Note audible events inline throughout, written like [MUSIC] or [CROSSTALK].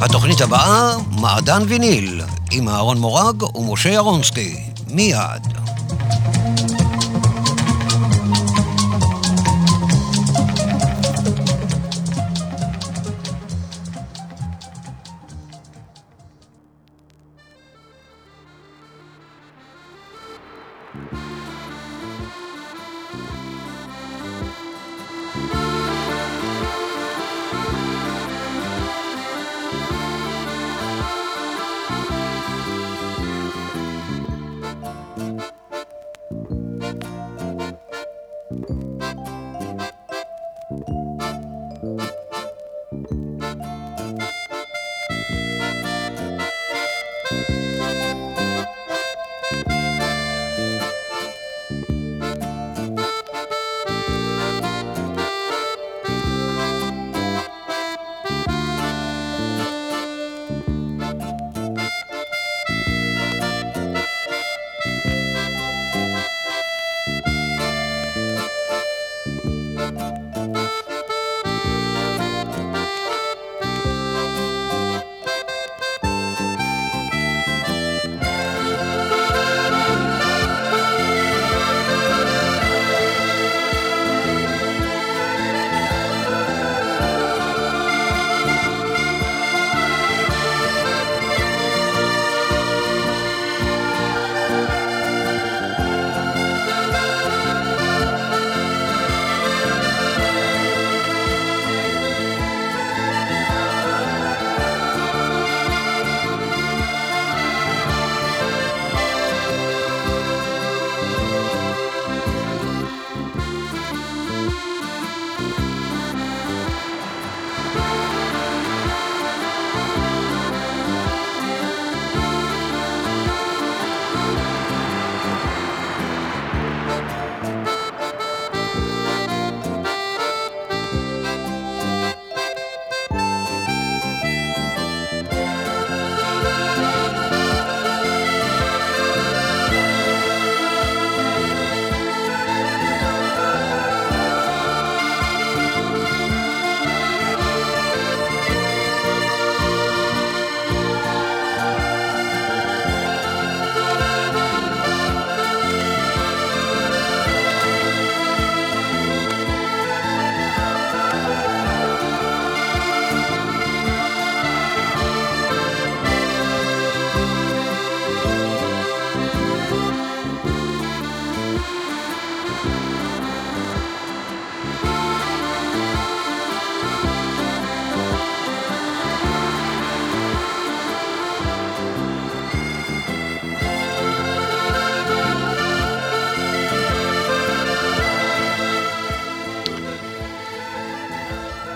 התוכנית הבאה, מעדן ויניל, עם אהרון מורג ומשה ירונסקי. מיד.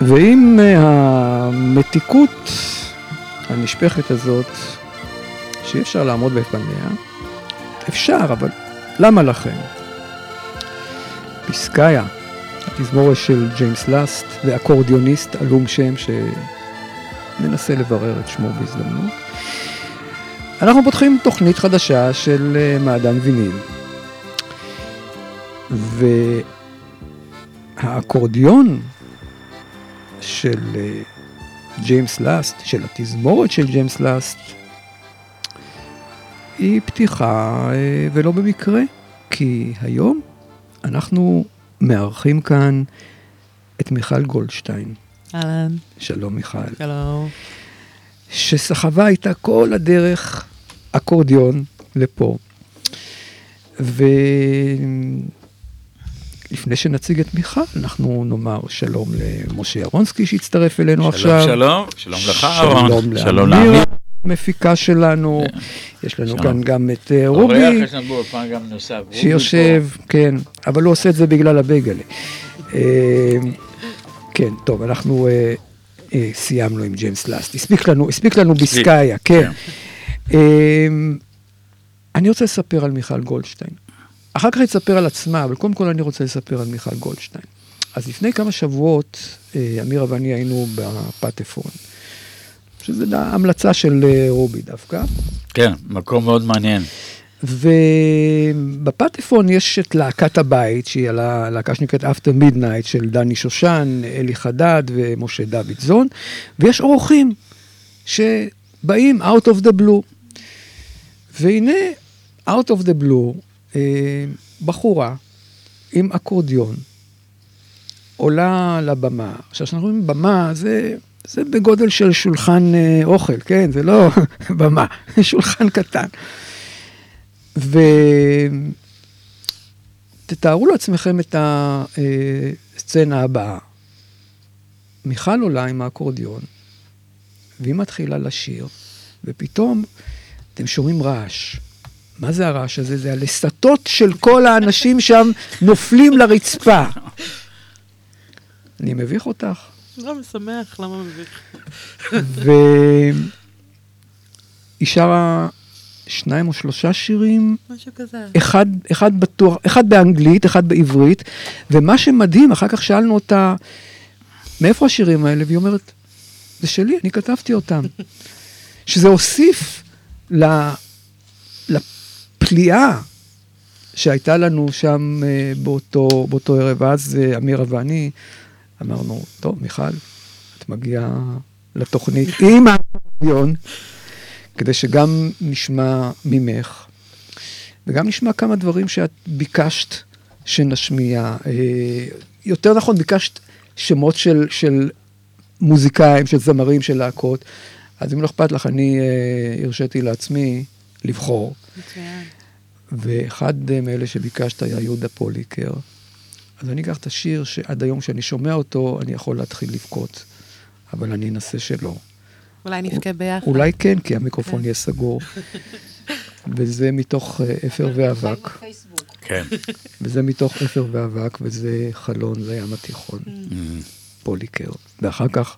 ועם אה, המתיקות הנשפכת הזאת, שאי אפשר לעמוד בפניה, אפשר, אבל למה לכם? פיסקאיה, התזמורת של ג'יימס לאסט ואקורדיוניסט עלום שם שננסה לברר את שמו בהזדמנות. אנחנו פותחים תוכנית חדשה של אה, מעדן ויניל. והאקורדיון של אה, ג'יימס לאסט, של התזמורת של ג'יימס לאסט, היא פתיחה אה, ולא במקרה, כי היום אנחנו מארחים כאן את מיכל גולדשטיין. אהלן. שלום מיכל. שלום. שסחבה איתה כל הדרך אקורדיון לפה. ולפני שנציג את מיכל, אנחנו נאמר שלום למשה ירונסקי שהצטרף אלינו שלום, עכשיו. שלום, שלום לך, אהרון. שלום שלום לאמיר. המפיקה שלנו. יש לנו שלום. כאן גם את אה, רובי. נוסף. רובי שיושב, כן, אבל הוא עושה את זה בגלל הבייגלה. אה, כן, טוב, אנחנו אה, אה, סיימנו עם ג'יימס לאסט. הספיק לנו, הספיק לנו ביסקאיה, כן. אה, אני רוצה לספר על מיכל גולדשטיין. אחר כך היא תספר על עצמה, אבל קודם כל אני רוצה לספר על מיכל גולדשטיין. אז לפני כמה שבועות, אה, אמירה ואני היינו בפטפון, שזו המלצה של אה, רובי דווקא. כן, מקום מאוד מעניין. ובפטפון יש את להקת הבית, שהיא הלהקה שנקראת After Midnight של דני שושן, אלי חדד ומשה דוידזון, ויש אורחים שבאים out of the blue. והנה, out of the blue, בחורה עם אקורדיון עולה לבמה. עכשיו, כשאנחנו אומרים במה, זה, זה בגודל של שולחן אה, אוכל, כן? זה לא [LAUGHS] במה, שולחן קטן. ותתארו לעצמכם את הסצנה הבאה. מיכל עולה עם האקורדיון, והיא מתחילה לשיר, ופתאום אתם שומעים רעש. מה זה הרעש הזה? זה הלסתות של כל האנשים שם נופלים לרצפה. אני מביך אותך. לא, משמח, למה מביך? והיא שרה שניים או שלושה שירים, משהו כזה. אחד, אחד בטוח, אחד באנגלית, אחד בעברית, ומה שמדהים, אחר כך שאלנו אותה, מאיפה השירים האלה? והיא אומרת, זה שלי, אני כתבתי אותם. שזה הוסיף ל, לפליאה שהייתה לנו שם אה, באותו, באותו ערב. אז אה, אמירה ואני אמרנו, טוב, מיכל, את מגיעה לתוכנית [LAUGHS] עם האקורדיון, כדי שגם נשמע ממך, וגם נשמע כמה דברים שאת ביקשת שנשמיע. אה, יותר נכון, ביקשת שמות של, של מוזיקאים, של זמרים, של להקות. אז אם לא אכפת לך, אני הרשיתי לעצמי לבחור. מצוין. ואחד uh, מאלה שביקשת היה יהודה פוליקר. אז אני אקח את השיר שעד היום כשאני שומע אותו, אני יכול להתחיל לבכות, אבל אני אנסה שלא. אולי נבכה ביחד. אולי כן, כי המיקרופון כן. יהיה סגור. וזה מתוך uh, אפר ואבק, כן. וזה מתוך אפר ואבק, וזה חלון לים התיכון, פוליקר. ואחר כך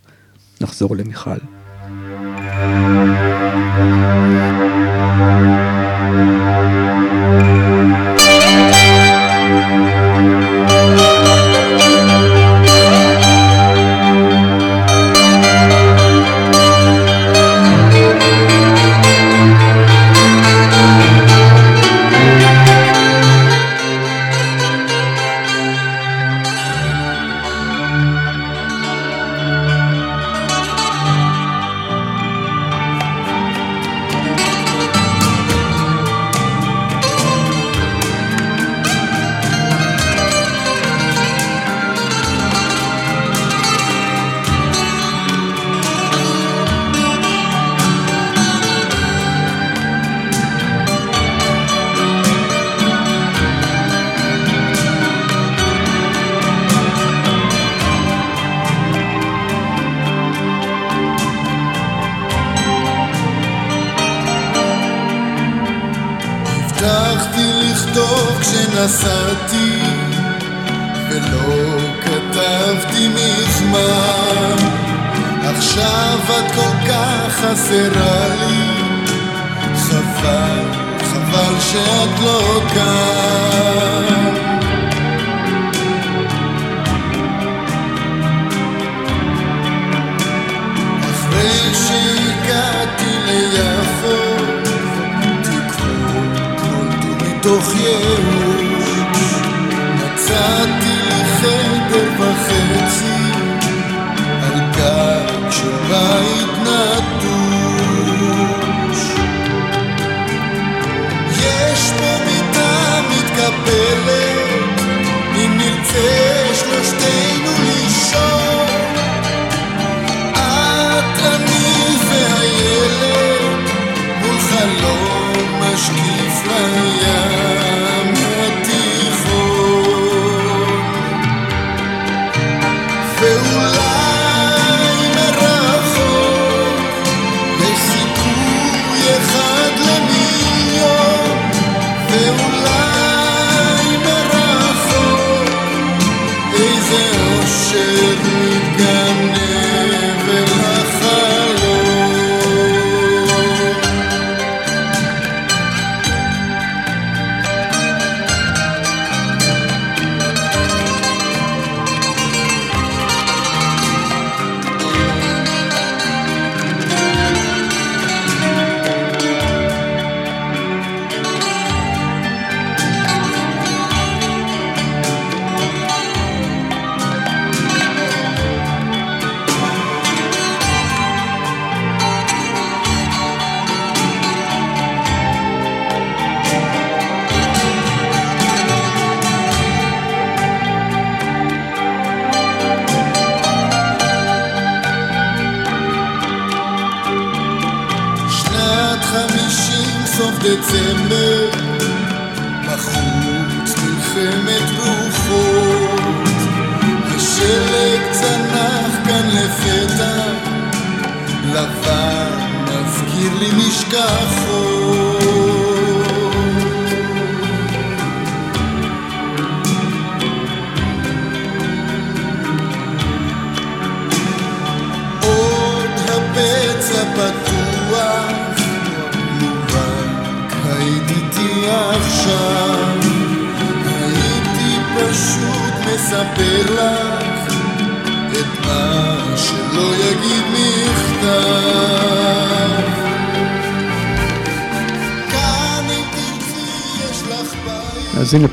נחזור למיכל. Música כשנסעתי, ולא כתבתי מזמן. עכשיו את כל כך חסרה לי, חבל, חבל שאת לא כאן. אחרי שהגעתי ייאוש. מצאתי לי חדר וחצי על גג של בית נטוש. יש פה מיטה מתקפלת, אם נרצה שלושתנו לישון. את, אני והילד, מול חלום משקיף לים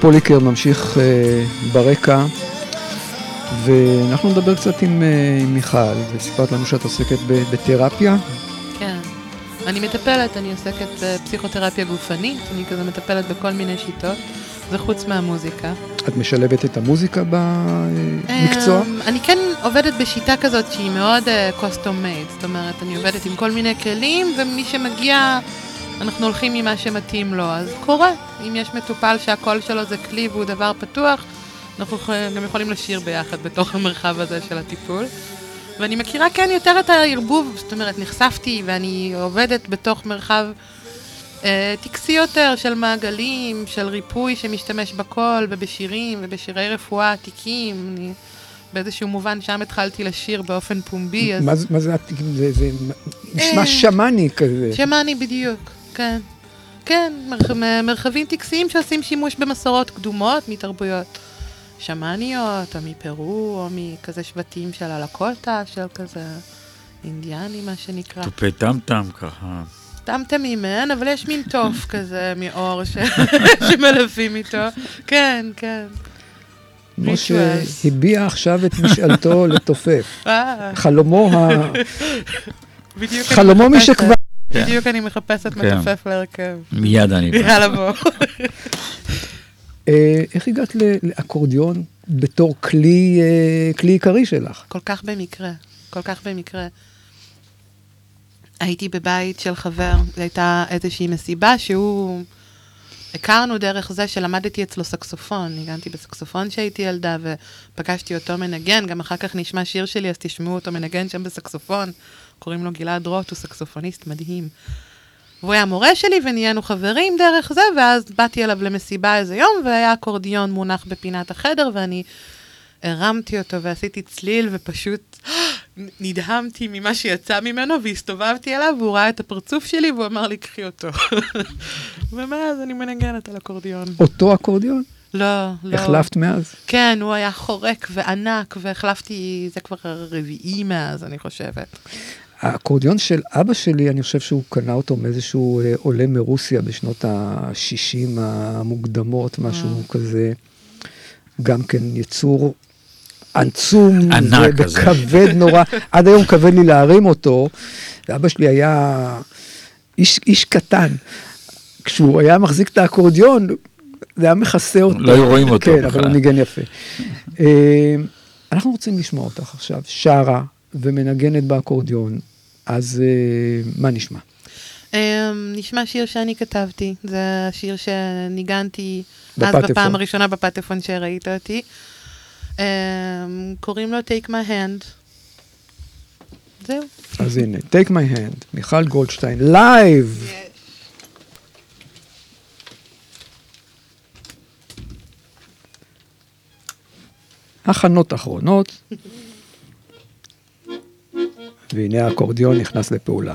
פוליקר ממשיך אה, ברקע, ואנחנו נדבר קצת עם, אה, עם מיכל, וסיפרת לנו שאת עוסקת בתרפיה. כן. אני מטפלת, אני עוסקת בפסיכותרפיה גופנית, אני כזה מטפלת בכל מיני שיטות, זה חוץ מהמוזיקה. את משלבת את המוזיקה במקצוע? אמ, אני כן עובדת בשיטה כזאת שהיא מאוד קוסטום מייד, זאת אומרת, אני עובדת עם כל מיני כלים, ומי שמגיע, אנחנו הולכים עם מה שמתאים לו, אז קורה. אם יש מטופל שהקול שלו זה כלי והוא דבר פתוח, אנחנו גם יכולים לשיר ביחד בתוך המרחב הזה של הטיפול. ואני מכירה כן יותר את הערבוב, זאת אומרת, נחשפתי ואני עובדת בתוך מרחב אה, טקסי יותר של מעגלים, של ריפוי שמשתמש בקול ובשירים ובשירי רפואה עתיקים. אני באיזשהו מובן שם התחלתי לשיר באופן פומבי, אז מה מה זה, זה, זה נשמע אה, שמאני כזה. שמעני בדיוק, כן. כן, מרח... מ- מרחבים טקסיים שעושים שימוש במסורות קדומות מתרבויות שמאניות, או מפרו, או מכזה שבטים של הלקוטה, של כזה אינדיאני, מה שנקרא. תופי טמטם ככה. טמטמים אין, אבל יש מין תוף [LAUGHS] כזה מאור ש... [LAUGHS] שמלווים איתו. כן, כן. משה. הביע עכשיו את משאלתו [LAUGHS] לתופף. אה, חלומו, ה... חלומו משכבר. בדיוק אני מחפשת כן. מתופף להרכב. מיד אני בא. [LAUGHS] יאללה בוא. אה, איך הגעת לאקורדיון בתור כלי, אה, כלי עיקרי שלך? כל כך במקרה, כל כך במקרה. הייתי בבית של חבר, זו הייתה איזושהי מסיבה שהוא... הכרנו דרך זה שלמדתי אצלו סקסופון, ניגנתי בסקסופון כשהייתי ילדה ופגשתי אותו מנגן, גם אחר כך נשמע שיר שלי אז תשמעו אותו מנגן שם בסקסופון, קוראים לו גלעד רוט, הוא סקסופוניסט מדהים. והוא היה מורה שלי ונהיינו חברים דרך זה, ואז באתי אליו למסיבה איזה יום, והיה אקורדיון מונח בפינת החדר, ואני הרמתי אותו ועשיתי צליל, ופשוט [GASPS] נדהמתי ממה שיצא ממנו, והסתובבתי אליו, והוא ראה את הפרצוף שלי, והוא אמר לי, קחי אותו. [LAUGHS] ומאז אני מנגנת על אקורדיון. אותו אקורדיון? לא, לא. החלפת מאז? כן, הוא היה חורק וענק, והחלפתי, זה כבר הרביעי מאז, אני חושבת. האקורדיון של אבא שלי, אני חושב שהוא קנה אותו מאיזשהו אה, עולה מרוסיה בשנות ה-60 המוקדמות, משהו כזה. גם כן יצור עצום, ענק כזה. וכבד נורא. [LAUGHS] עד היום כבד לי להרים אותו. ואבא שלי היה איש, איש קטן. כשהוא היה מחזיק את האקורדיון, זה היה מכסה אותו. לא היו רואים אותו כן, בכלל. אבל הוא ניגן יפה. אה, אנחנו רוצים לשמוע אותך עכשיו, שרה ומנגנת באקורדיון, אז אה, מה נשמע? Um, נשמע שיר שאני כתבתי, זה השיר שניגנתי אז. בפעם הראשונה בפטפון שראית אותי. Um, קוראים לו Take My Hand. זהו. אז הנה, Take My Hand, מיכל גולדשטיין, לייב! הכנות אחרונות, [LAUGHS] והנה האקורדיון נכנס לפעולה.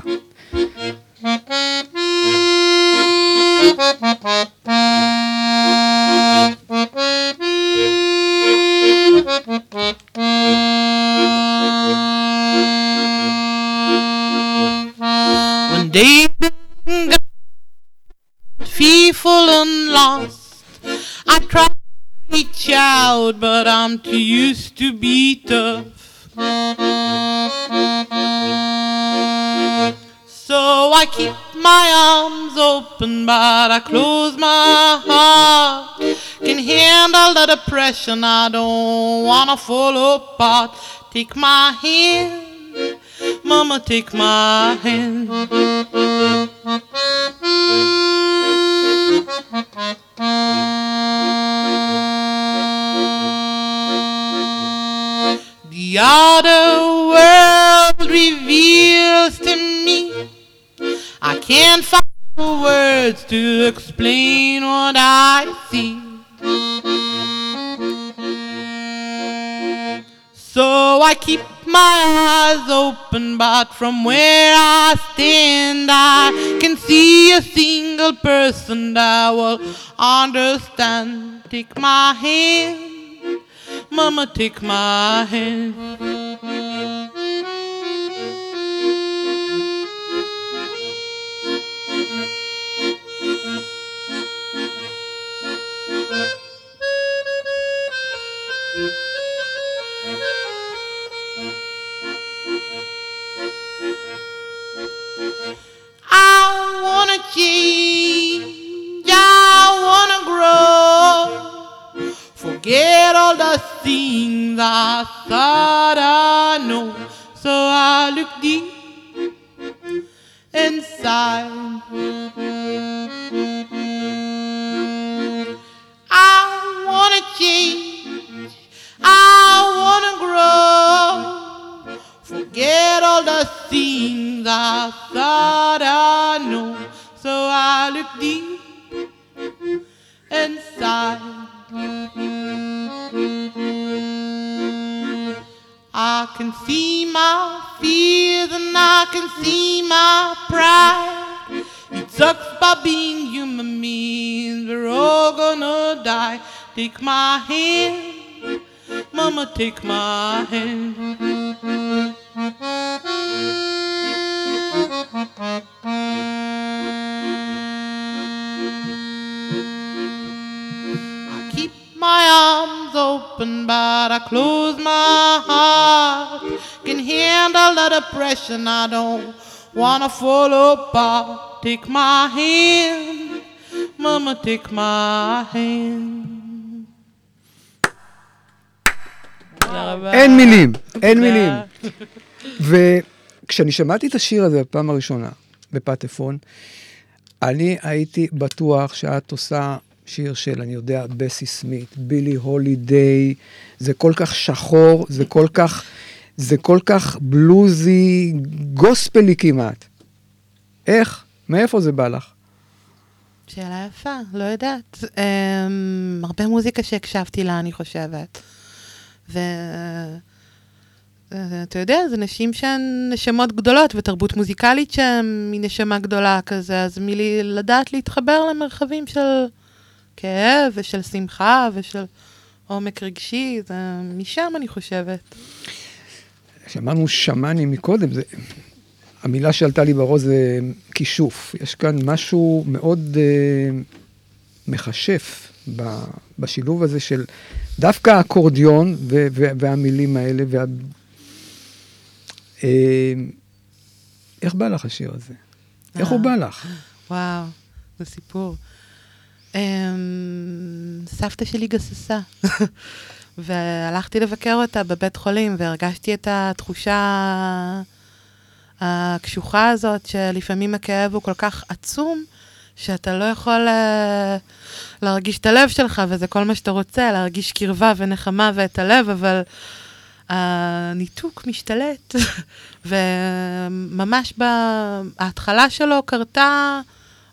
One day, fearful and lost, I tried to reach out, but I'm too used to be tough. So I keep my arms open, but I close my heart. Can handle the depression, I don't wanna fall apart. Take my hand, mama, take my hand. The outer world reveals to me. I can't find words to explain what I see. So I keep my eyes open, but from where I stand, I can see a single person that will understand. Take my hand, Mama, take my hand. I wanna change, I wanna grow. Forget all the things I thought I know. So I look deep inside. Take my hand. I keep my arms open, but I close my heart. Can handle the depression, I don't wanna fall apart. Take my hand, Mama, take my hand. תודה רבה. אין מילים, אין. מילים. וכשאני שמעתי את השיר הזה בפעם הראשונה, בפטפון, אני הייתי בטוח שאת עושה שיר של, אני יודע, בסי סמית, בילי הולידיי, זה כל כך שחור, זה כל כך, זה כל כך בלוזי, גוספלי כמעט. איך? מאיפה זה בא לך? שאלה יפה, לא יודעת. Um, הרבה מוזיקה שהקשבתי לה, אני חושבת. ואתה יודע, זה נשים שהן נשמות גדולות, ותרבות מוזיקלית שהן מנשמה גדולה כזה, אז מלי לדעת להתחבר למרחבים של כאב ושל שמחה ושל עומק רגשי, זה משם אני חושבת. כשאמרנו שמאני מקודם, זה... המילה שעלתה לי בראש זה כישוף. יש כאן משהו מאוד אה, מכשף ב, בשילוב הזה של דווקא האקורדיון והמילים האלה. וה... אה, איך בא לך השיר הזה? איך הוא בא לך? וואו, זה סיפור. Um, סבתא שלי גססה, [LAUGHS] והלכתי לבקר אותה בבית חולים, והרגשתי את התחושה הקשוחה הזאת, שלפעמים הכאב הוא כל כך עצום, שאתה לא יכול uh, להרגיש את הלב שלך, וזה כל מה שאתה רוצה, להרגיש קרבה ונחמה ואת הלב, אבל הניתוק משתלט, [LAUGHS] וממש בהתחלה שלו קרתה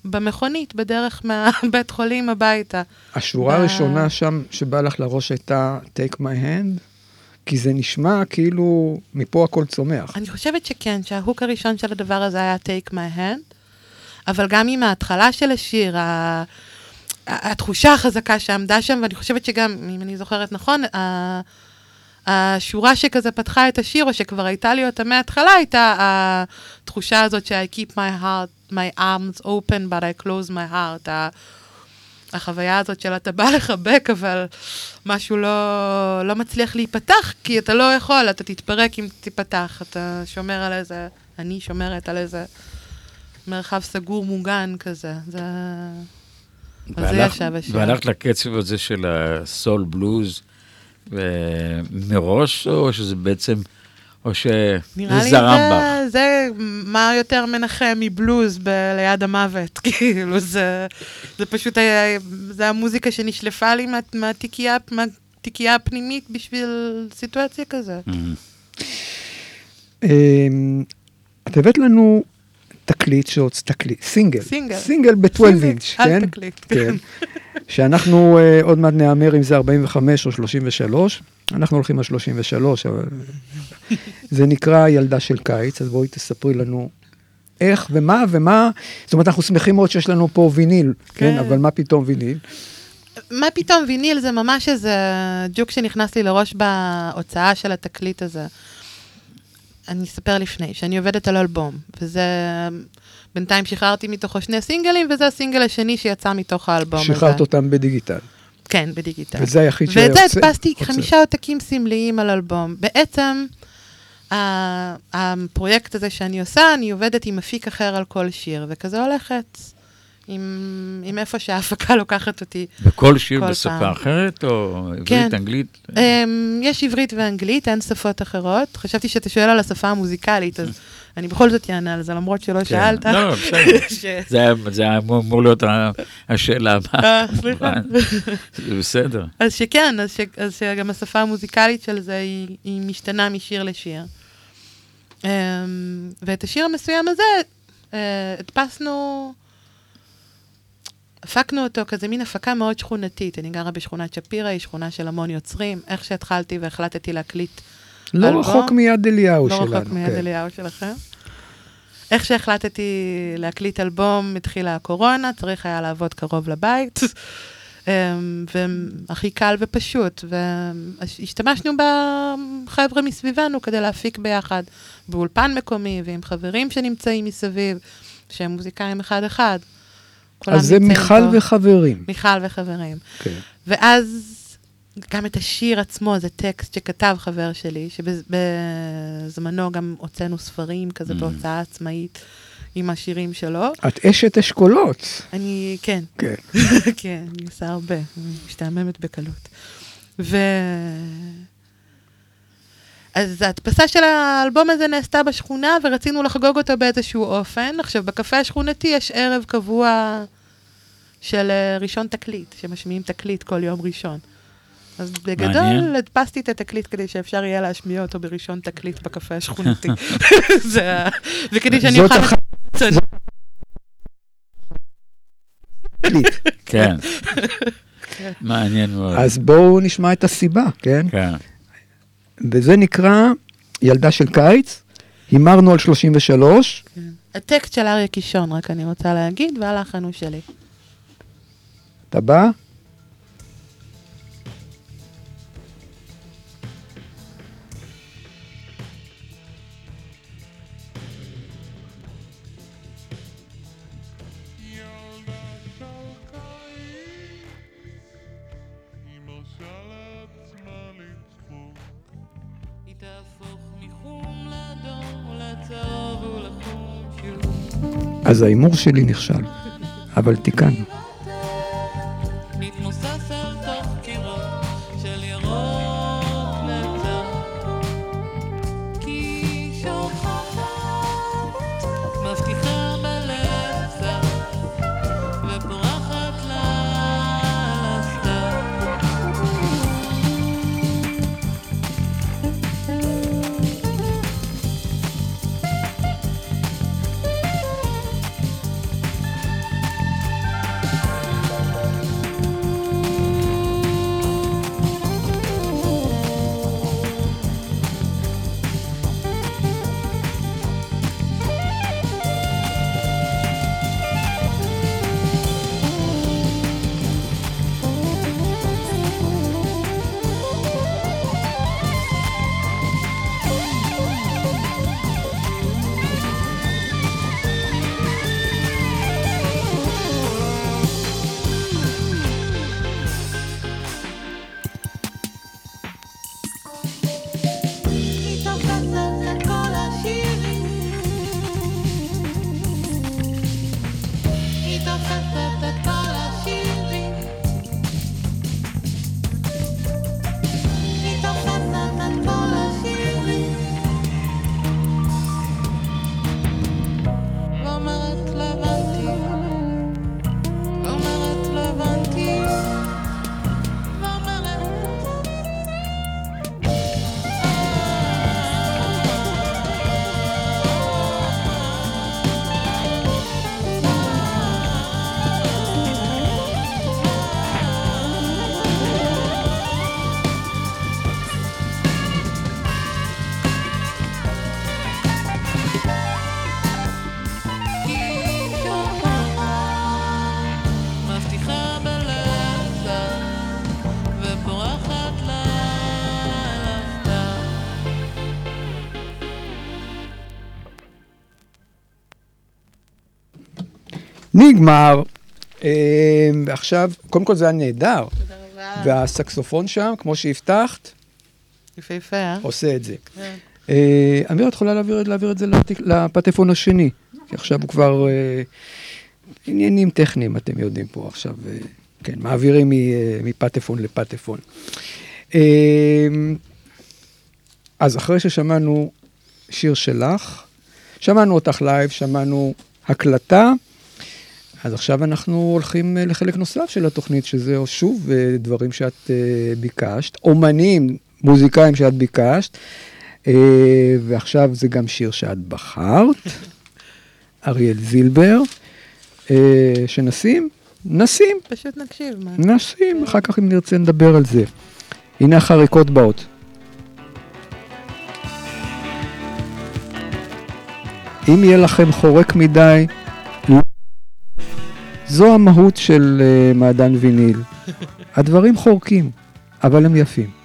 במכונית, בדרך מהבית חולים הביתה. השורה ב- הראשונה שם שבא לך לראש הייתה Take my hand? כי זה נשמע כאילו מפה הכל צומח. אני חושבת שכן, שההוק הראשון של הדבר הזה היה take my hand, אבל גם עם ההתחלה של השיר, ה... התחושה החזקה שעמדה שם, ואני חושבת שגם, אם אני זוכרת נכון, ה... השורה שכזה פתחה את השיר, או שכבר הייתה לי אותה מההתחלה, הייתה התחושה הזאת ש-I keep my heart, my arms open, but I close my heart. החוויה הזאת של אתה בא לחבק, אבל משהו לא, לא מצליח להיפתח, כי אתה לא יכול, אתה תתפרק אם תיפתח. אתה שומר על איזה, אני שומרת על איזה מרחב סגור מוגן כזה. זה... והלכת- ישב השיר. והלכת לקצב הזה של הסול בלוז אה, מראש, או שזה בעצם או שזה נראה לי זרם בך? זה, זה מה יותר מנחם מבלוז ב- ליד המוות, [LAUGHS] כאילו זה, זה פשוט היה, זה המוזיקה שנשלפה לי מה- מהתיקייה, מהתיקייה הפנימית בשביל סיטואציה כזאת. אמ, את הבאת לנו תקליט שהוצ... תקליט, סינגל. סינגל. סינגל ב-12 אינץ', אל כן? תקליט. כן. [LAUGHS] שאנחנו uh, עוד מעט נהמר אם זה 45 או 33. אנחנו הולכים על 33, אבל [LAUGHS] זה נקרא ילדה של קיץ, אז בואי תספרי לנו איך ומה ומה. זאת אומרת, אנחנו שמחים מאוד שיש לנו פה ויניל, כן, כן. אבל מה פתאום ויניל? מה פתאום ויניל זה ממש איזה ג'וק שנכנס לי לראש בהוצאה של התקליט הזה. אני אספר לפני, שאני עובדת על אלבום, וזה... בינתיים שחררתי מתוכו שני סינגלים, וזה הסינגל השני שיצא מתוך האלבום הזה. שחררת אותם בדיגיטל. כן, בדיגיטל. וזה היחיד ואת זה הדפסתי. חמישה עותקים סמליים על אלבום. בעצם, הפרויקט הזה שאני עושה, אני עובדת עם מפיק אחר על כל שיר, וכזה הולכת עם, עם איפה שההפקה לוקחת אותי. בכל שיר כל בשפה פעם. אחרת, או עברית, כן. אנגלית? Um, יש עברית ואנגלית, אין שפות אחרות. חשבתי שאתה שואל על השפה המוזיקלית, אז [LAUGHS] אני בכל זאת אענה על זה, למרות שלא כן. שאלת. לא, לא, בסדר. [LAUGHS] ש- זה זה היה אמור להיות השאלה הבאה. אה, סליחה. [LAUGHS] זה בסדר. אז שכן, אז, ש, אז שגם השפה המוזיקלית של זה היא, היא משתנה משיר לשיר. Um, ואת השיר המסוים הזה uh, הדפסנו, הפקנו אותו כזה מין הפקה מאוד שכונתית. אני גרה בשכונת שפירא, היא שכונה של המון יוצרים. איך שהתחלתי והחלטתי להקליט לא אלבום? רחוק מיד אליהו לא שלנו. רחוק מיד כן. אליהו שלכם. איך שהחלטתי להקליט אלבום, התחילה הקורונה, צריך היה לעבוד קרוב לבית, אמ, והכי קל ופשוט, והשתמשנו בחבר'ה מסביבנו כדי להפיק ביחד, באולפן מקומי ועם חברים שנמצאים מסביב, שהם מוזיקאים אחד-אחד. אז זה מיכל פה. וחברים. מיכל וחברים. כן. ואז גם את השיר עצמו, זה טקסט שכתב חבר שלי, שבזמנו גם הוצאנו ספרים כזה Mm. בהוצאה עצמאית עם השירים שלו. את אשת אשכולות. אני, כן, כן. [LAUGHS] כן, אני עושה הרבה, משתעממת בקלות. ו... אז ההדפסה של האלבום הזה נעשתה בשכונה, ורצינו לחגוג אותו באיזשהו אופן. עכשיו, בקפה השכונתי יש ערב קבוע של אה, ראשון תקליט, שמשמיעים תקליט כל יום ראשון. אז בגדול, מעניין. הדפסתי את התקליט כדי שאפשר יהיה להשמיע אותו בראשון תקליט בקפה השכונתי. [LAUGHS] זה ה- וכדי שאני זאת אוכל... תקליט. [LAUGHS] כן. מעניין מאוד. אז בואו נשמע את הסיבה, כן? כן. וזה נקרא ילדה של קיץ, הימרנו על 33, הטקסט של אריה קישון, רק אני רוצה להגיד, והלחן הוא שלי. אתה בא? אז ההימור שלי נכשל, אבל תיקנו. נגמר. אה, ועכשיו, קודם כל זה היה נהדר. והסקסופון שם, כמו שהבטחת, יפהפה, אה? עושה את זה. כן. אה, אמיר, את יכולה להעביר, את זה לפטפון השני, כי עכשיו הוא כבר... אה, עניינים טכניים, אתם יודעים פה עכשיו, אה, כן, מעבירים מפטפון לפטפון. אה, אז אחרי ששמענו שיר שלך, שמענו אותך לייב, שמענו הקלטה, אז עכשיו אנחנו הולכים אה, לחלק נוסף של התוכנית, שזה שוב אה, דברים שאת אה, ביקשת, אומנים, מוזיקאים שאת ביקשת, ועכשיו זה גם שיר שאת בחרת, [LAUGHS] אריאל זילבר, שנשים? נשים, פשוט נקשיב, מה? נשים, אחר כך אם נרצה נדבר על זה. הנה החריקות באות. אם יהיה לכם חורק מדי. זו המהות של אה, מעדן ויניל. [LAUGHS] הדברים חורקים, אבל הם יפים.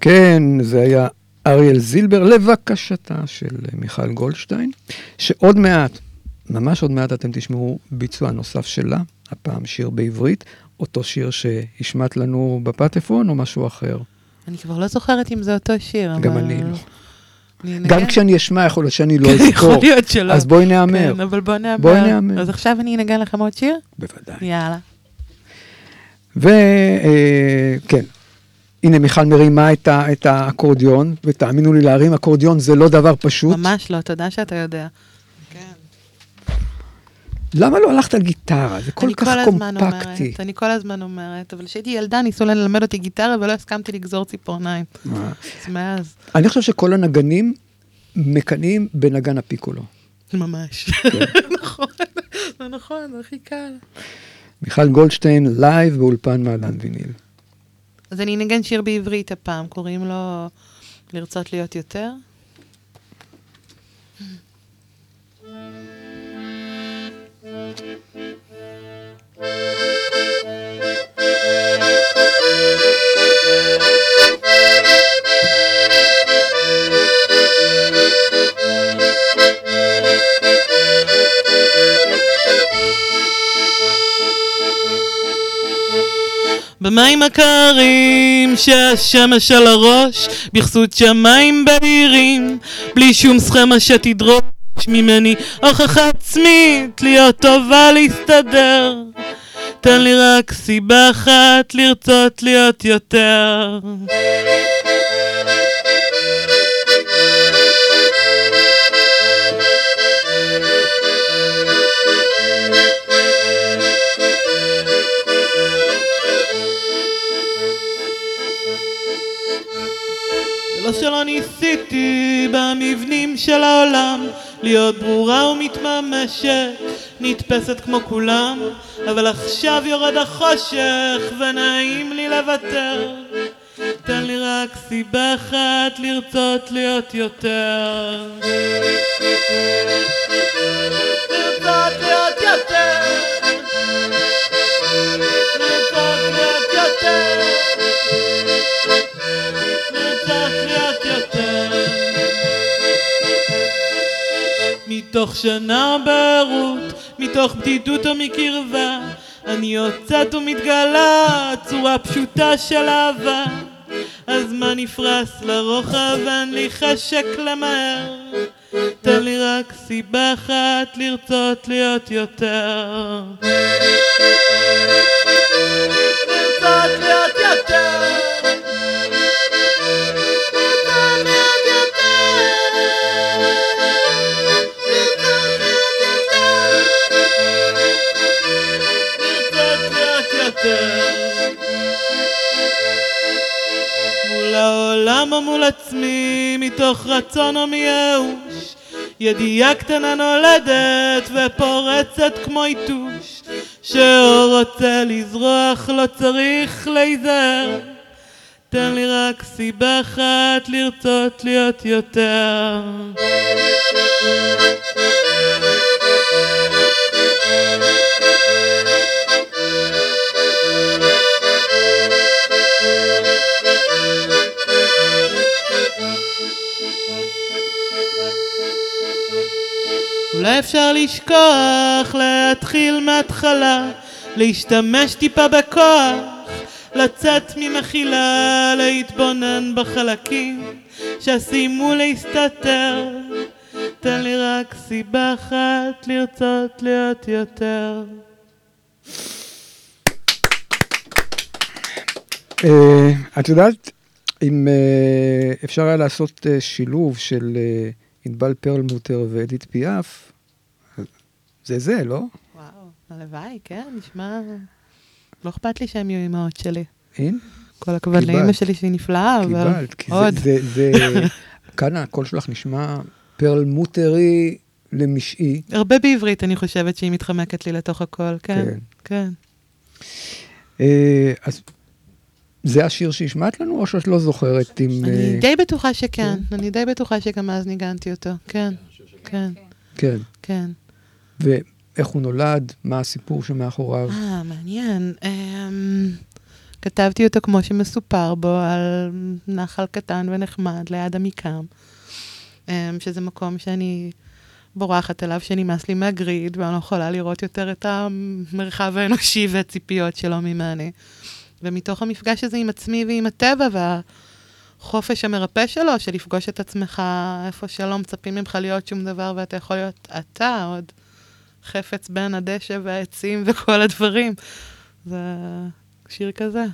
כן, זה היה אריאל זילבר, לבקשתה של מיכל גולדשטיין, שעוד מעט, ממש עוד מעט אתם תשמעו ביצוע נוסף שלה, הפעם שיר בעברית, אותו שיר שהשמעת לנו בפטפון או משהו אחר. אני כבר לא זוכרת אם זה אותו שיר, אבל... גם אני לא. אני גם. כשאני אשמע, יכול להיות שאני לא כן, יכול אזכור. להיות שלא. אז בואי נהמר. כן, אבל בוא נהמר. בואי נהמר. אז עכשיו אני אנגן לכם עוד שיר? בוודאי. יאללה. וכן, כן, הנה מיכל מרימה את, ה, את האקורדיון, ותאמינו לי, להרים אקורדיון זה לא דבר פשוט. ממש לא, תודה שאתה יודע. כן. למה לא הלכת על גיטרה? זה כל כך כל קומפקטי. אומרת, אני כל הזמן אומרת, אבל כשהייתי ילדה ניסו ללמד אותי גיטרה ולא הסכמתי לגזור ציפורניים. אז מאז, אני חושב שכל הנגנים מקנאים בנגן הפיקולו. ממש. [LAUGHS] נכון, זה נכון, זה הכי קל. מיכל גולדשטיין, לייב באולפן מעדן ויניל. אז אני אנגן שיר בעברית הפעם, קוראים לו לרצות להיות יותר. במים הקרים שהשמש על הראש, בכסות שמיים בהירים, בלי שום סכמה שתדרוש ממני הוכחה עצמית להיות טובה להסתדר. תן לי רק סיבה אחת לרצות להיות יותר. ניסיתי במבנים של העולם להיות ברורה ומתממשת, נתפסת כמו כולם, אבל עכשיו יורד החושך ונעים לי לוותר. תן לי רק סיבה אחת לרצות להיות יותר. לרצות להיות יותר. מתוך שינה בערות, מתוך בדידות או מקרבה, אני יוצאת ומתגלה, צורה פשוטה של אהבה. הזמן נפרס לרוחב, אין לי חשק למהר. תן לי רק סיבה אחת לרצות להיות יותר. לרצות להיות יותר. או מול עצמי, מתוך רצון או מייאוש. ידיעה קטנה נולדת ופורצת כמו יתוש, שאור רוצה לזרוח, לא צריך להיזהר. תן לי רק סיבה אחת לרצות להיות יותר. אולי אפשר לשכוח, להתחיל מההתחלה, להשתמש טיפה בכוח, לצאת ממחילה, להתבונן בחלקים שסיימו להסתתר. תן לי רק סיבה אחת לרצות להיות יותר. אה, את יודעת, אם אה, אפשר היה לעשות אה, שילוב של ענבל פרלמוטר ואדית פיאף, זה זה, לא? וואו, הלוואי, כן, נשמע... לא אכפת לי שהם יהיו אמהות שלי. אין? כל הכבוד. לאמא שלי שהיא נפלאה, אבל קיבלת, כי עוד. זה, זה, זה, [LAUGHS] כאן הקול שלך נשמע פרלמוטרי למשעי. הרבה בעברית אני חושבת שהיא מתחמקת לי לתוך הכל, כן, כן. כן. אה, אז זה השיר שהשמעת לנו, או שאת לא זוכרת אם... אני אה, די בטוחה שכן, אני די בטוחה שגם אז ניגנתי אותו, כן, כן, כן. כן. ואיך הוא נולד, מה הסיפור שמאחוריו. אה, מעניין. אמ, כתבתי אותו כמו שמסופר בו, על נחל קטן ונחמד ליד עמיקם, אמ, שזה מקום שאני בורחת אליו, שנמאס לי מהגריד, ואני לא יכולה לראות יותר את המרחב האנושי והציפיות שלו ממני. ומתוך המפגש הזה עם עצמי ועם הטבע, והחופש המרפא שלו, של לפגוש את עצמך איפה שלא מצפים ממך להיות שום דבר, ואתה יכול להיות אתה, עוד חפץ בין הדשא והעצים וכל הדברים. זה שיר כזה.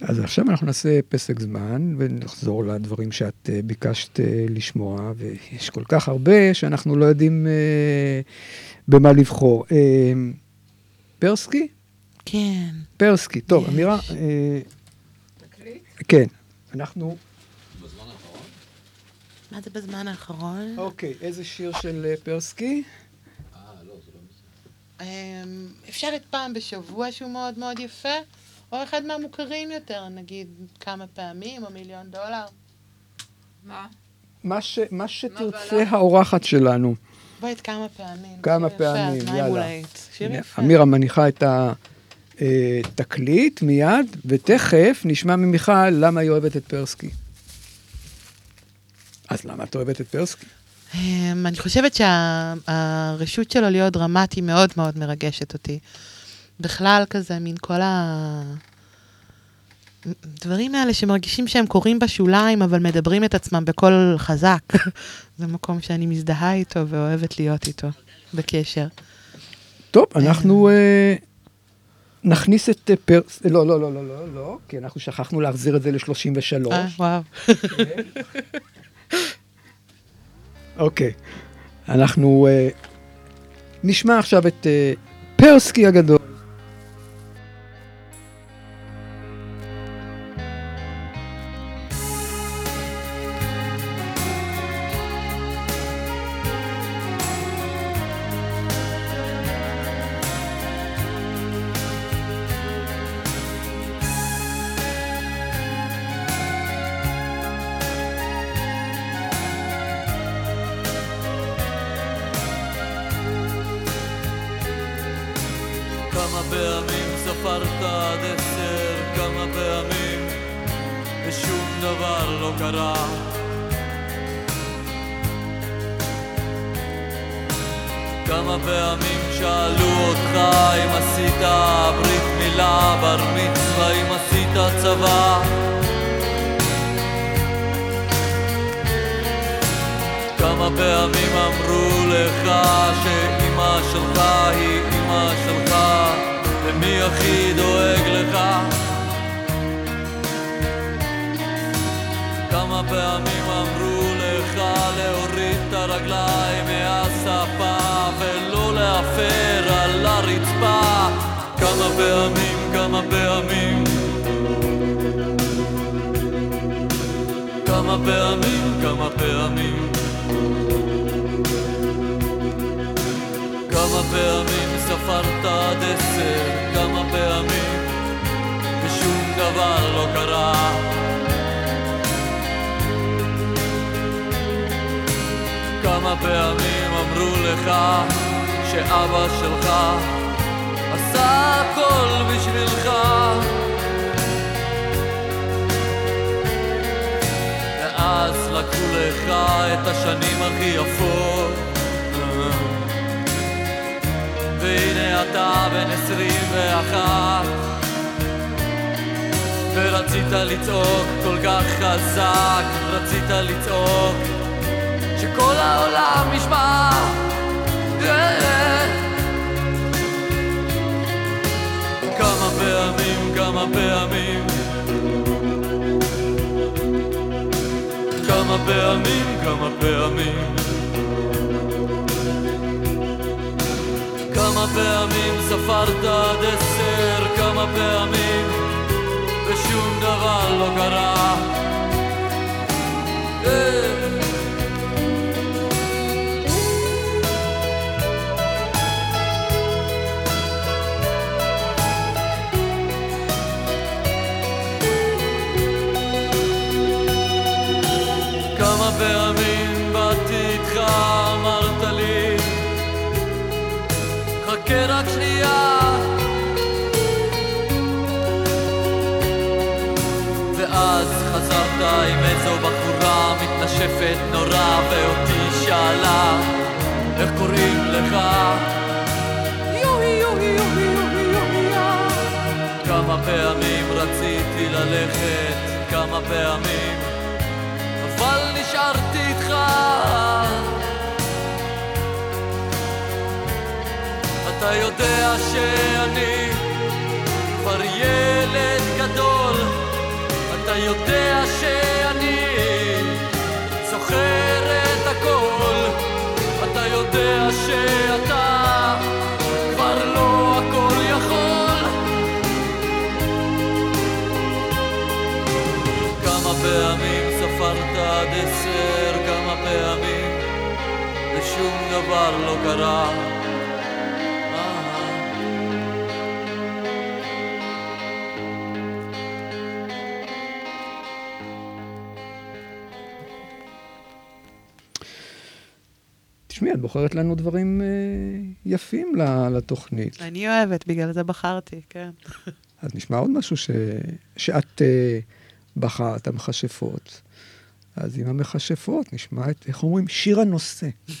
אז עכשיו אנחנו נעשה פסק זמן ונחזור לדברים שאת אה, ביקשת אה, לשמוע, ויש כל כך הרבה שאנחנו לא יודעים אה, במה לבחור. אה, פרסקי? כן. פרסקי. טוב, יש. אמירה... אה, כן. אנחנו... מה זה בזמן האחרון? אוקיי, איזה שיר של אה, פרסקי? אמ, אפשר את פעם בשבוע שהוא מאוד מאוד יפה, או אחד מהמוכרים יותר, נגיד כמה פעמים, או מיליון דולר. מה? מה, ש, מה שתרצה בלם? האורחת שלנו. בואי את כמה פעמים. כמה שיר יפה, פעמים, אז מה אם יאללה. שיר יפה. אמירה מניחה את התקליט מיד, ותכף נשמע ממיכל למה היא אוהבת את פרסקי. אז למה את אוהבת את פרסקי? אמ, אני חושבת שהרשות שלו להיות דרמטי מאוד מאוד מרגשת אותי. בכלל כזה, מין כל הדברים האלה שמרגישים שהם קורים בשוליים, אבל מדברים את עצמם בקול חזק. [LAUGHS] זה מקום שאני מזדהה איתו ואוהבת להיות איתו בקשר. טוב, אנחנו אה, נכניס את אה, פרס... לא, לא, לא, לא, לא, לא, כי אנחנו שכחנו להחזיר את זה ל-33. אה, וואו. [LAUGHS] אוקיי. אנחנו אה, נשמע עכשיו את אה, פרסקי הגדול. כמה פעמים אמרו לך שאבא שלך עשה הכל בשבילך. ואז לקחו לך את השנים הכי יפות. והנה אתה בן עשרים ואחת ורצית לצעוק כל כך חזק, רצית לצעוק שכל העולם ישמע אה. כמה פעמים, כמה פעמים כמה פעמים, כמה פעמים כמה פעמים ספרת עד עשר, כמה פעמים, ושום דבר לא קרה. אה. פעמים באתי איתך, אמרת לי חכה רק שנייה ואז חזרת עם איזו בחורה מתנשפת נורא ואותי שאלה איך קוראים לך? כמה פעמים רציתי ללכת, כמה פעמים אבל נשארתי איתך. אתה יודע שאני כבר ילד גדול. יודע שאני דבר לא קרה. תשמעי, את בוחרת לנו דברים אה, יפים לתוכנית. אני אוהבת, בגלל זה בחרתי, כן. [LAUGHS] אז נשמע עוד משהו ש... שאת אה, בחרת, המכשפות. אז עם המכשפות נשמע את, איך אומרים? שיר הנושא. [LAUGHS]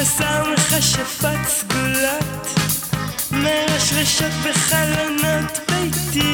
תרסה מכשפות סגולות, מרשרשות בחלונות ביתי,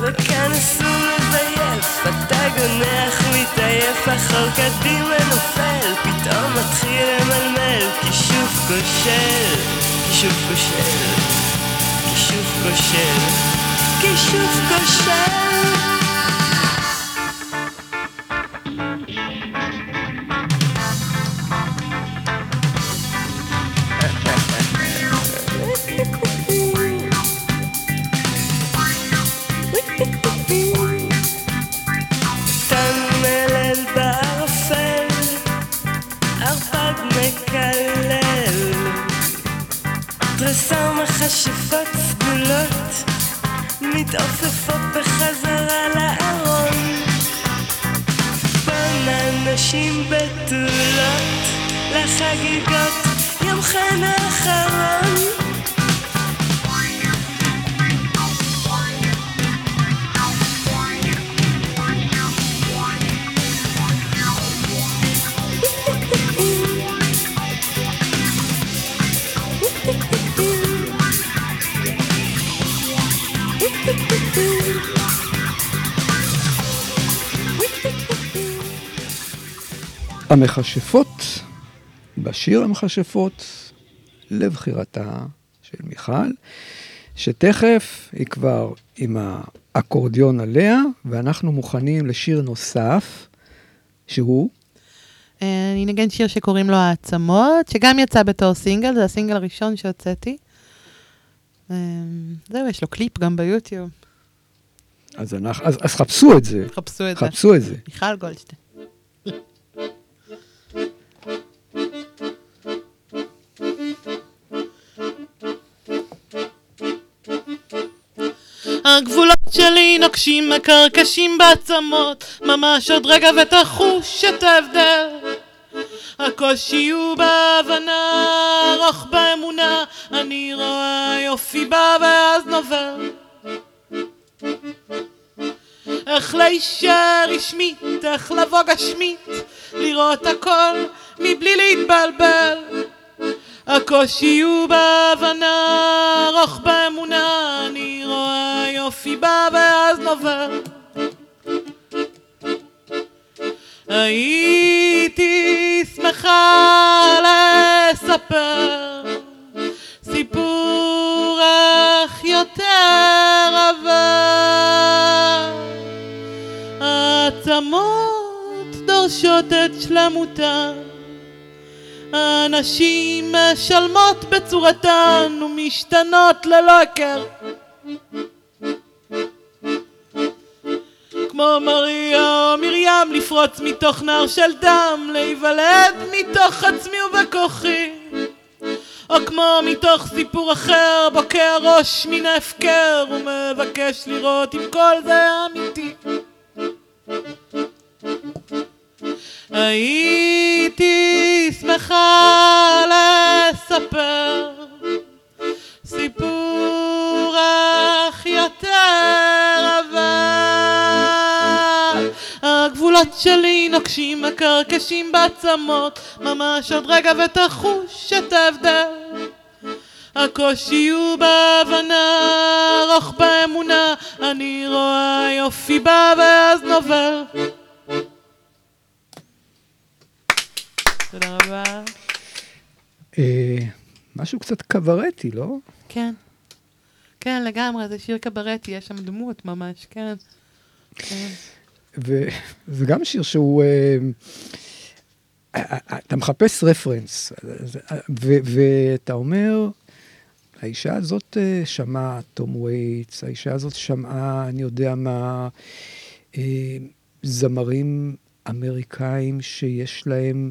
וכאן אסור לזייף, אתה גונח מתעייף, אחר קדימה נופל, פתאום מתחיל למלמל, כישוף כושל, כישוף כושל, כישוף כושל, כישוף כושל. המכשפות, בשיר המכשפות, לבחירתה של מיכל, שתכף היא כבר עם האקורדיון עליה, ואנחנו מוכנים לשיר נוסף, שהוא אה, אני אנגן שיר שקוראים לו העצמות, שגם יצא בתור סינגל, זה הסינגל הראשון שהוצאתי. אה, זהו, יש לו קליפ גם ביוטיוב. אז, אנחנו, אז, אז חפשו את זה, חפשו את זה. חפשו את זה. מיכל גולדשטיין. הגבולות שלי נוקשים מקרקשים בעצמות. ממש עוד רגע ותחוש את ההבדל. הקושי הוא בהבנה, ארוך באמונה. אני רואה יופי בה ואז נובל. איך להישאר רשמית, איך לבוא גשמית, לראות הכל מבלי להתבלבל. הקושי הוא בהבנה, ארוך באמונה, אני יופי בה ואז נובל. הייתי שמחה לספר סיפור אך יותר עבר. העצמות דורשות את שלמותן, הנשים משלמות בצורתן ומשתנות ללא הכר. כמו מריה או מרים לפרוץ מתוך נהר של דם, להיוולד מתוך עצמי ובכוחי. או כמו מתוך סיפור אחר, בוקע ראש מן ההפקר, ומבקש לראות אם כל זה אמיתי. הייתי שמחה לספר הגבולות שלי נוקשים מקרקשים בעצמות ממש עוד רגע ותחוש את ההבדל הקושי הוא בהבנה, ארוך באמונה, אני רואה יופי בה ואז נובל. תודה רבה. אה, משהו קצת קברטי, לא? כן. כן, לגמרי, זה שיר קברטי, יש שם דמות ממש, כן. וזה גם שיר שהוא... אה, אה, אה, אתה מחפש רפרנס, ואתה אומר, האישה הזאת שמעה תום וייטס, האישה הזאת שמעה, אני יודע מה, זמרים אמריקאים שיש להם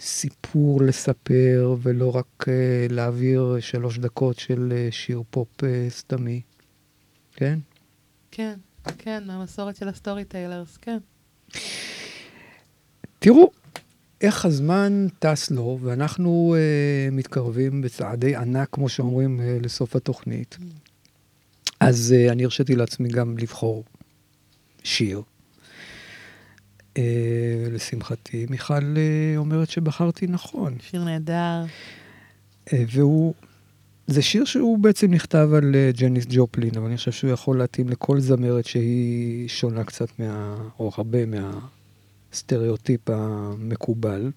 סיפור לספר, ולא רק להעביר שלוש דקות של שיר פופ סתמי. כן? כן, כן, מהמסורת של ה storytellers, כן. תראו איך הזמן טס לו, ואנחנו uh, מתקרבים בצעדי ענק, כמו שאומרים, uh, לסוף התוכנית. אז uh, אני הרשיתי לעצמי גם לבחור שיר. Uh, לשמחתי, מיכל uh, אומרת שבחרתי נכון. שיר נהדר. Uh, והוא, זה שיר שהוא בעצם נכתב על uh, ג'ניס ג'ופלין, אבל אני חושב שהוא יכול להתאים לכל זמרת שהיא שונה קצת מה... או הרבה מהסטריאוטיפ המקובל.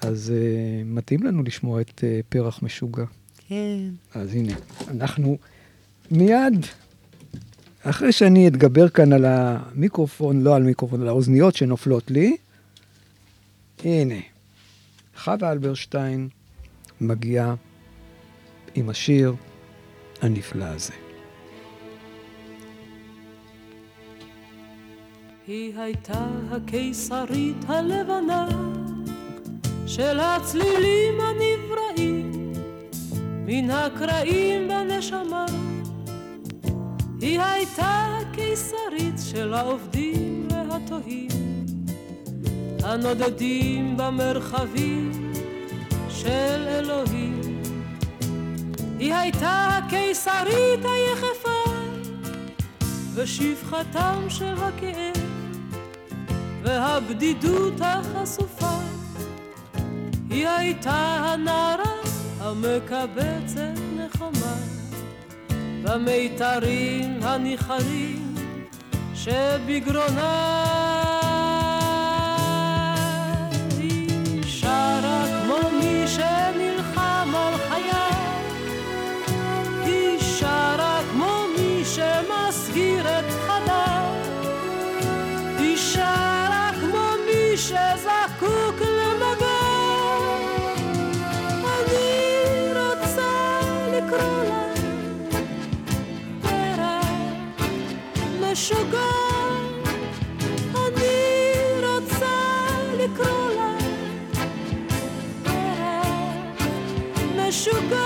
אז uh, מתאים לנו לשמוע את uh, פרח משוגע. כן. אז הנה, אנחנו מיד, אחרי שאני אתגבר כאן על המיקרופון, לא על מיקרופון, על האוזניות שנופלות לי, הנה, חווה אלברשטיין מגיעה עם השיר הנפלא הזה. היא הייתה הקיסרית הלבנה של הצלילים הנבראים מן הקרעים בנשמה. היא הייתה הקיסרית של העובדים והתוהים הנודדים במרחבים של אלוהים. היא הייתה הקיסרית היחפה ושפחתם של הכאב והבדידות החשופה. היא הייתה הנערה המקבצת נחמה במיתרים הניחרים שבגרונה. משוגעת, אני רוצה לקרוא לה אה, ערב משוגעת.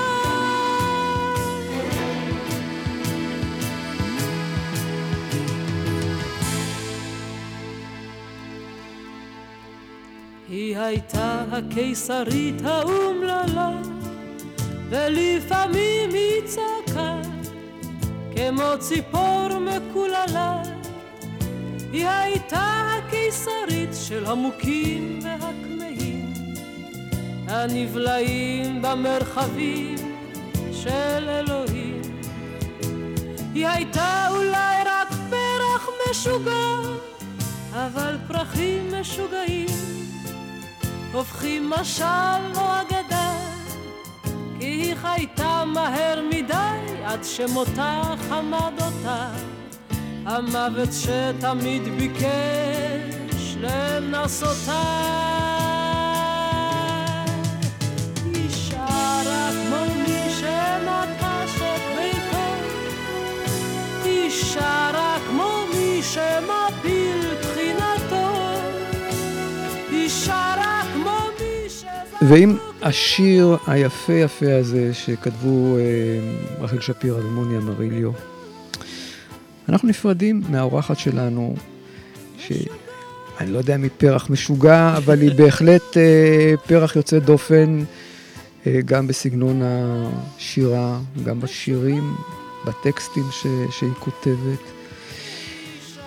היא הייתה הקיסרית האומללה, ולפעמים היא צעקה כמו ציפור מקוללה. היא הייתה הקיסרית של המוכים והכמהים, הנבלעים במרחבים של אלוהים. היא הייתה אולי רק פרח משוגע, אבל פרחים משוגעים הופכים משל או אגדה, כי היא חייתה מהר מדי עד שמותה חמד אותה. המוות שתמיד ביקש לנסותה. היא שרה כמו מי שנטש את ביתו, היא שרה כמו מי שמפיל ועם השיר היפה יפה הזה שכתבו אה, רחל שפירא ומוני אמריליו, אנחנו נפרדים מהאורחת שלנו, שאני לא יודע אם היא פרח משוגע, אבל היא בהחלט אה, פרח יוצא דופן, אה, גם בסגנון השירה, גם בשירים, בטקסטים ש, שהיא כותבת.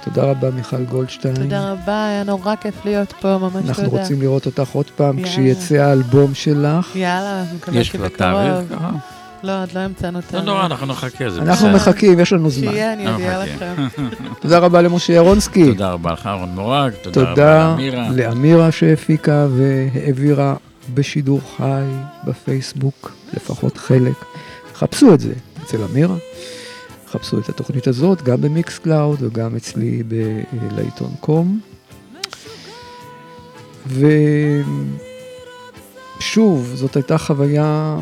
תודה רבה, מיכל גולדשטיין. תודה רבה, היה נורא כיף להיות פה, ממש תודה. אנחנו רוצים לראות אותך עוד פעם יאללה. כשיצא האלבום שלך. יאללה, אני מקווה יש כבר שבקרוב. תאריך? ככה? לא, עוד לא המצאנו לא תאריך. נורא, אנחנו נחכה, זה אנחנו בסדר. מחכים, יש לנו זמן. שיהיה, אני אנחנו אודיע. לכם. [LAUGHS] תודה רבה למשה ירונסקי. תודה רבה לך, אהרון מורג, תודה רבה תודה לאמירה. לאמירה שהפיקה והעבירה בשידור חי בפייסבוק, לפחות חלק. חפשו את זה אצל אמירה, חפשו את התוכנית הזאת גם ב Mixcloud וגם אצלי ב- לעיתון com. ושוב, זאת הייתה חוויה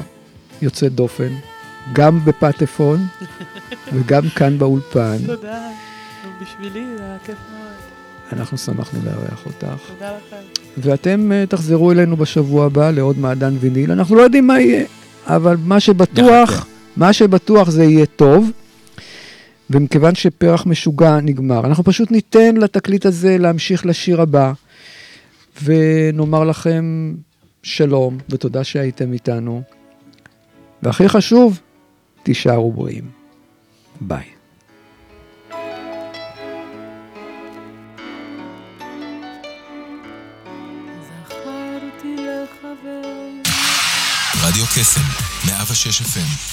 יוצאת דופן, גם בפטפון [LAUGHS] וגם כאן באולפן. תודה. בשבילי זה היה כיף מאוד. אנחנו שמחנו לארח אותך. תודה לכם. ואתם אה, תחזרו אלינו בשבוע הבא לעוד מעדן ויניל. אנחנו לא יודעים מה יהיה, אבל מה שבטוח. מה שבטוח זה יהיה טוב. ומכיוון שפרח משוגע נגמר, אנחנו פשוט ניתן לתקליט הזה להמשיך לשיר הבא, ונאמר לכם שלום ותודה שהייתם איתנו. והכי חשוב, תישארו בריאים. ביי. רדיו קסם, 106 FM,